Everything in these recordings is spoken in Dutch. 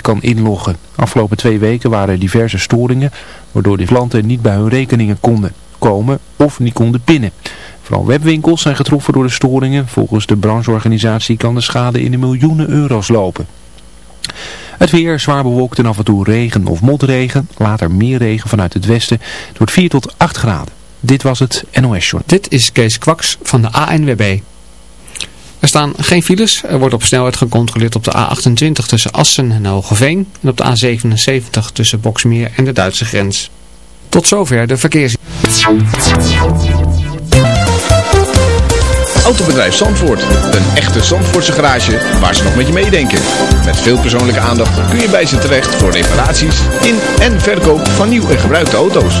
kan inloggen. Afgelopen twee weken waren er diverse storingen, waardoor de klanten niet bij hun rekeningen konden komen of niet konden pinnen. Vooral webwinkels zijn getroffen door de storingen. Volgens de brancheorganisatie kan de schade in de miljoenen euro's lopen. Het weer zwaar bewolkt en af en toe regen of motregen. Later meer regen vanuit het westen. Het wordt 4 tot 8 graden. Dit was het NOS Short. Dit is Kees Kwaks van de ANWB. Er staan geen files. Er wordt op snelheid gecontroleerd op de A28 tussen Assen en Hogeveen. En op de A77 tussen Boksmeer en de Duitse grens. Tot zover de verkeers. Autobedrijf Zandvoort. Een echte Zandvoortse garage waar ze nog met je meedenken. Met veel persoonlijke aandacht kun je bij ze terecht voor reparaties in en verkoop van nieuw en gebruikte auto's.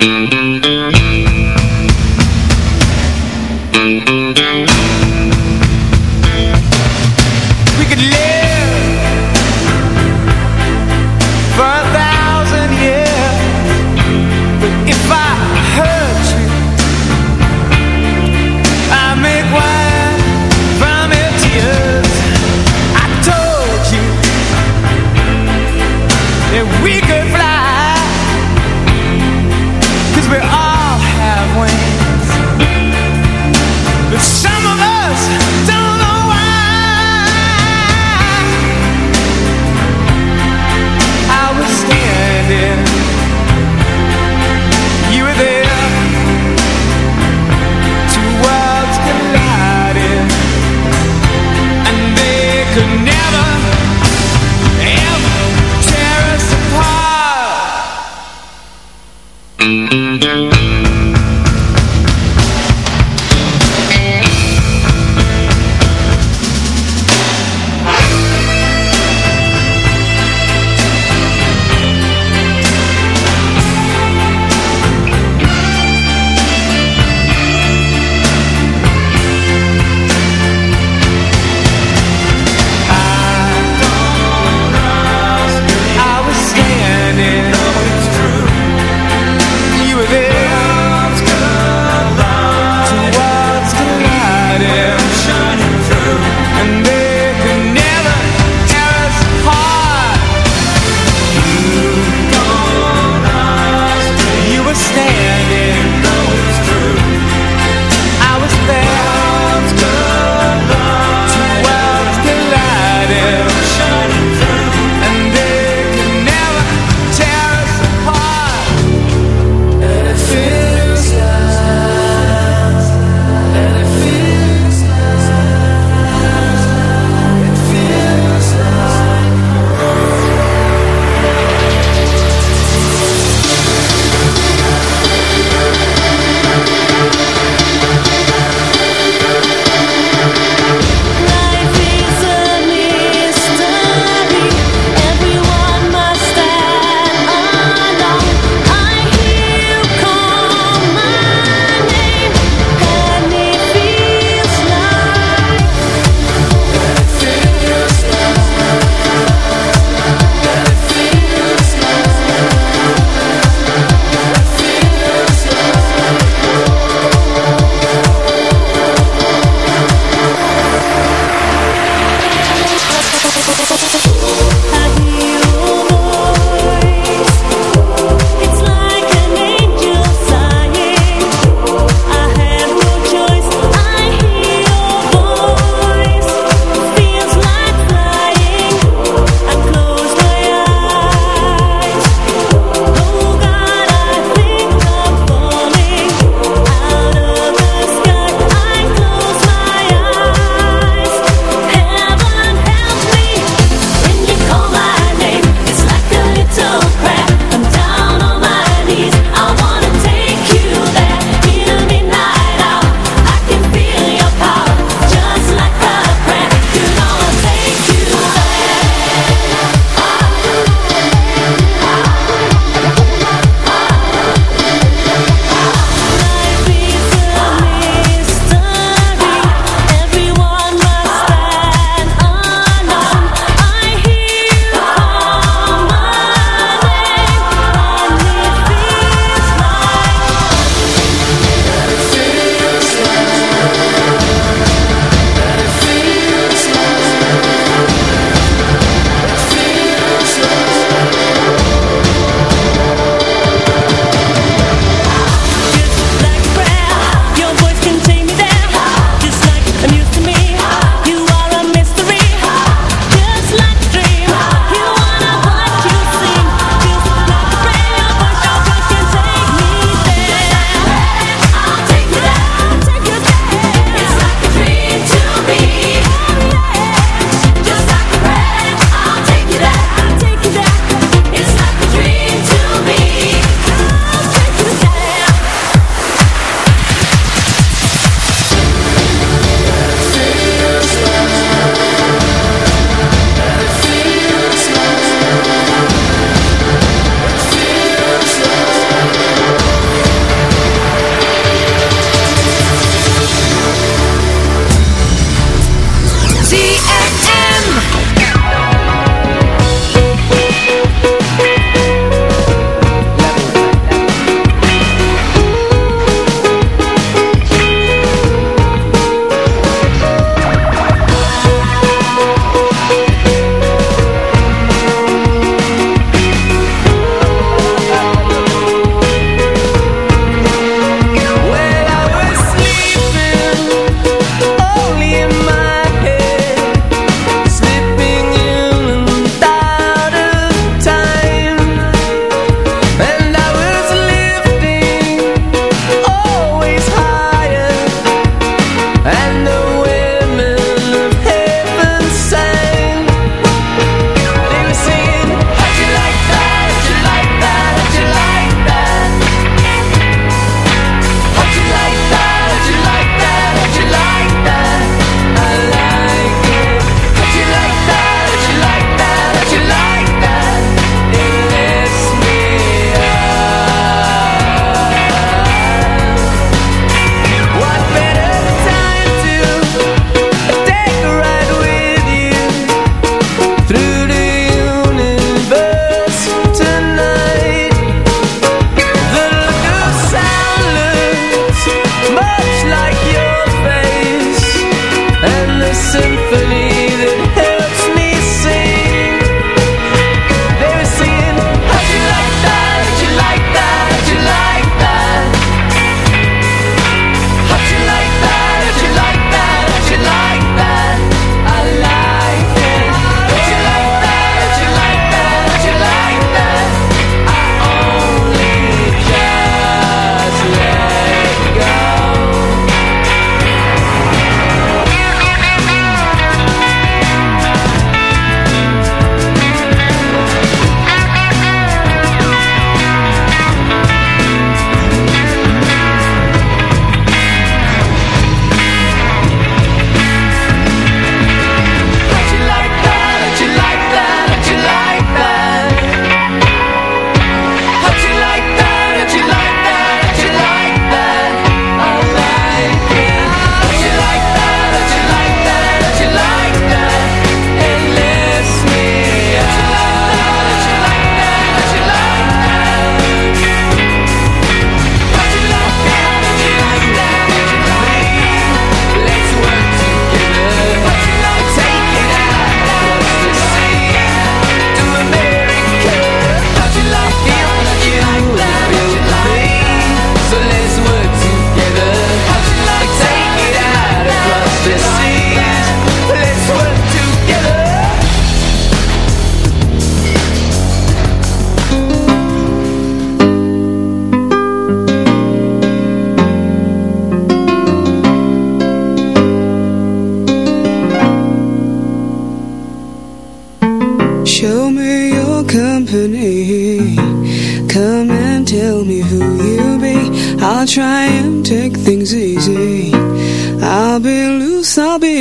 We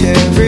every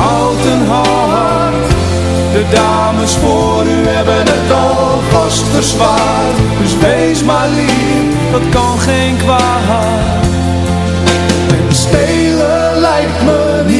houten hart. De dames voor u hebben het alvast verzwaard. Dus wees maar lief, dat kan geen kwaad. En stelen lijkt me niet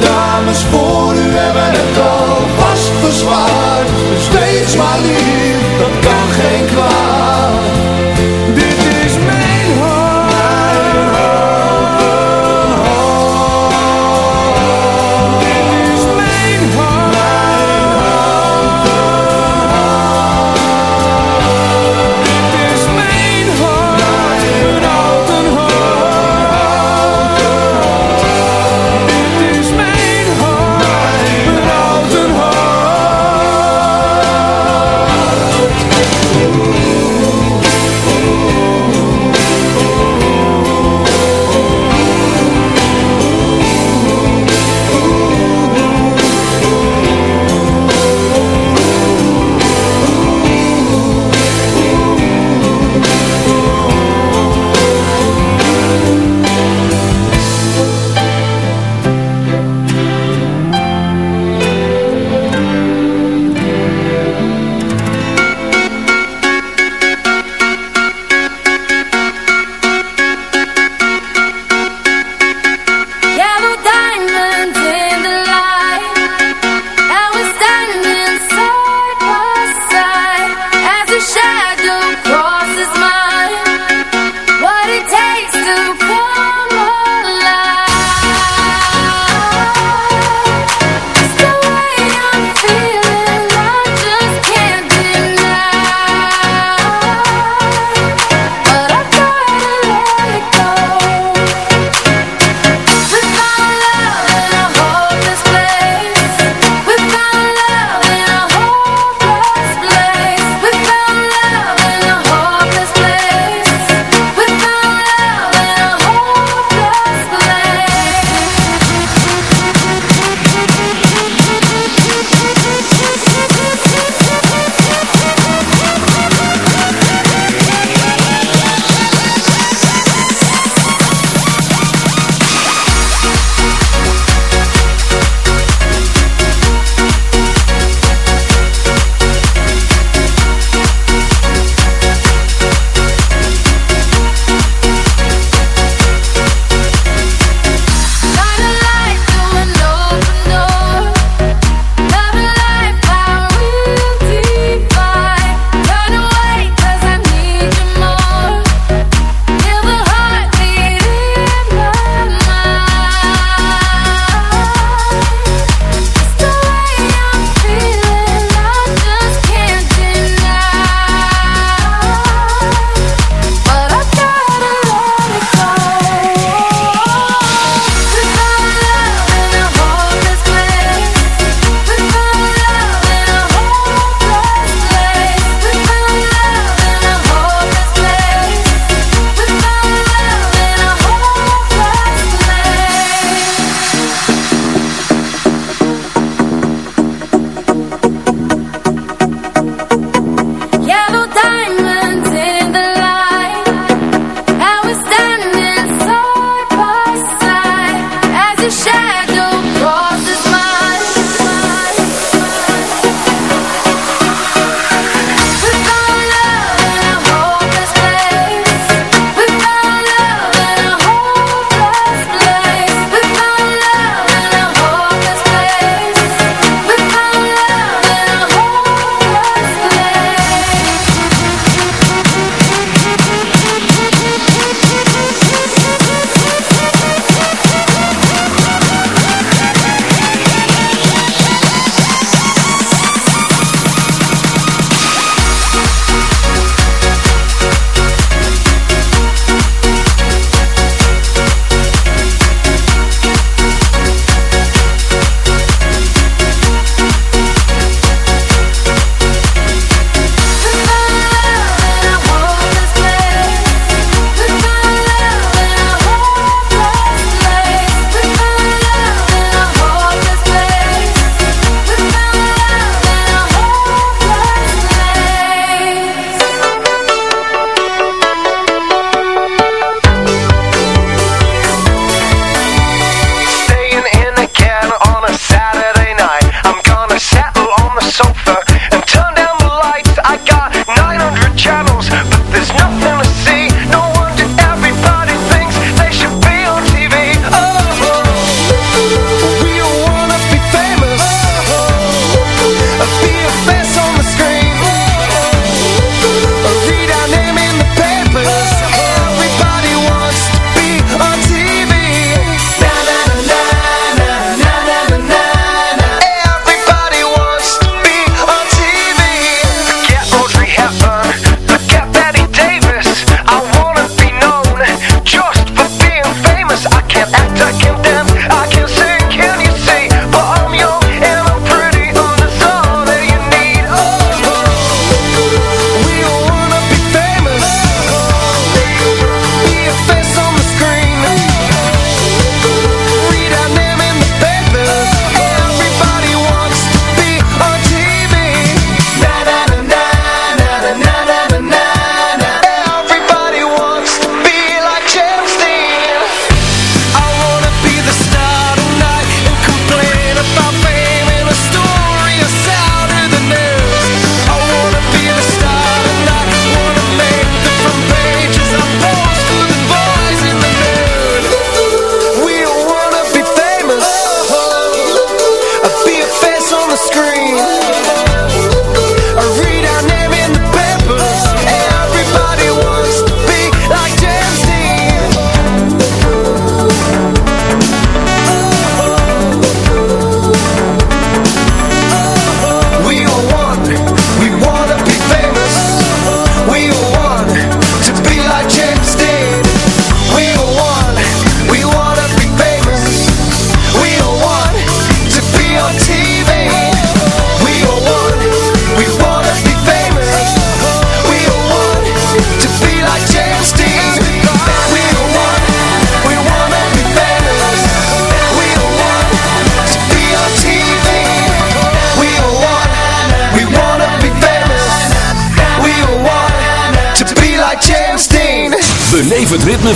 dames voor u hebben het al vast verzwaard. Steeds maar lief.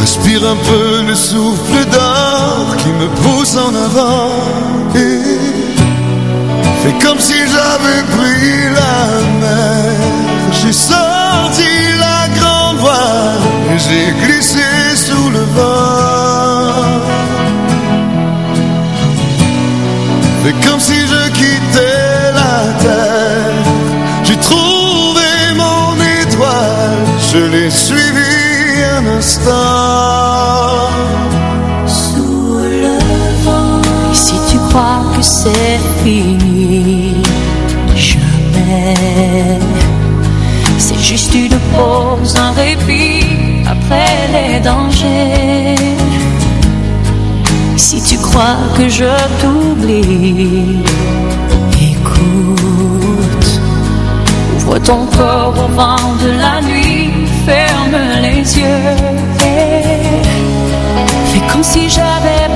Respire un peu le souffle d'or qui me pousse en avant. Et fais comme si j'avais pris la mer. J'ai sorti la grande voile et j'ai glissé sous le vent. Fais comme si je quittais la terre. J'ai trouvé je l'ai suivi un instant. Sous le vent. Si tu crois que c'est fini Jamais. C'est juste une pause, un répit Après les dangers. Si tu crois que je t'oublie Écoute. Ouvre ton corps au vent de Dieu. Fais comme si j'avais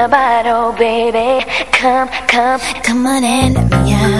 a bottle, baby. Come, come, come on in, let.